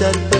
Bekas